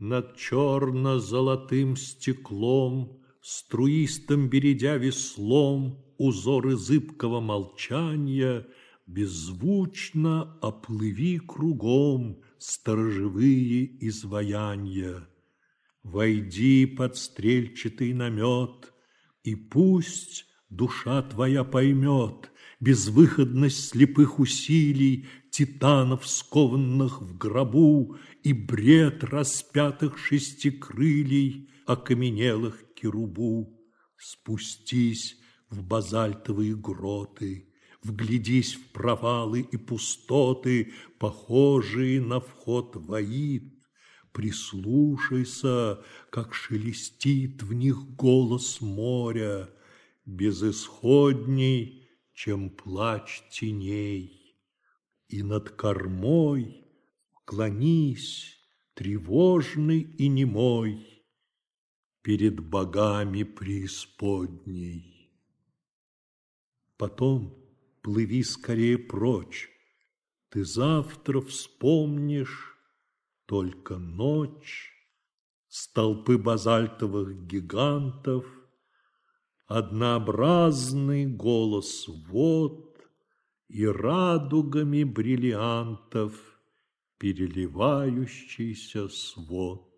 Над черно-золотым стеклом, Струистым бередя веслом, Узоры зыбкого молчания, Беззвучно оплыви кругом Сторожевые изваяния. Войди под стрельчатый намет, И пусть душа твоя поймет Безвыходность слепых усилий Титанов, скованных в гробу, И бред распятых шестикрылей, Окаменелых керубу. Спустись в базальтовые гроты, Вглядись в провалы и пустоты, Похожие на вход в Аид, Прислушайся, как шелестит в них голос моря, Безысходней, чем плач теней. И над кормой клонись, тревожный и немой, Перед богами преисподней. Потом плыви скорее прочь, Ты завтра вспомнишь только ночь, Столпы базальтовых гигантов, Однообразный голос вод И радугами бриллиантов Переливающийся свод.